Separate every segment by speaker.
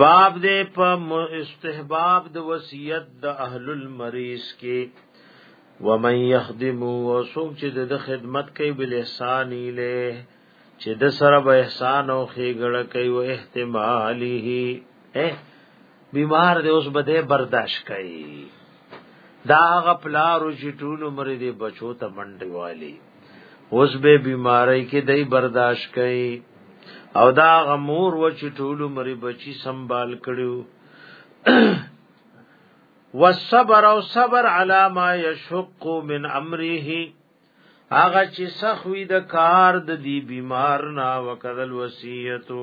Speaker 1: باب دې په استحباب د وصیت د اهل المریض کې ومن يخدم وسوق چې د خدمت کوي بل احسان اله چې د سره به احسان او خېګړه کوي او احتماله اے بیمار دی اوس بده برداشت کوي دا هغه پلار او چې ټول عمر دې بچو ته منډي والی اوس به بیماری کې دای برداشت کوي او دا غمور و چې ټول عمر بچي سنبال کړو والصبر او صبر علی ما یشق من امره هغه چې سخوی د کار د دی بیمار نه وکدل وصیتو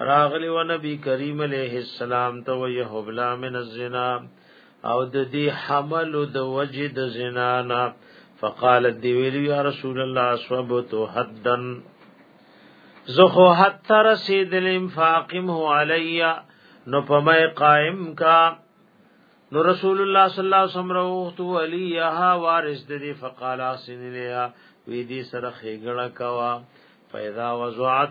Speaker 1: راغلی و نبی کریم علیہ السلام ته و یهبلا من الزنا او د دې حمل د وجد زنا نه فقالت دی ویل یا رسول الله اسوبت حدن زخو حد تر سیدل انفاقم هو علیا نو پمای قائم کا نو رسول الله صلی الله علیه وسلم روحت علیها وارث دی فقال اسن لیا وی دی سره خېګړه کوا پیدا وزعت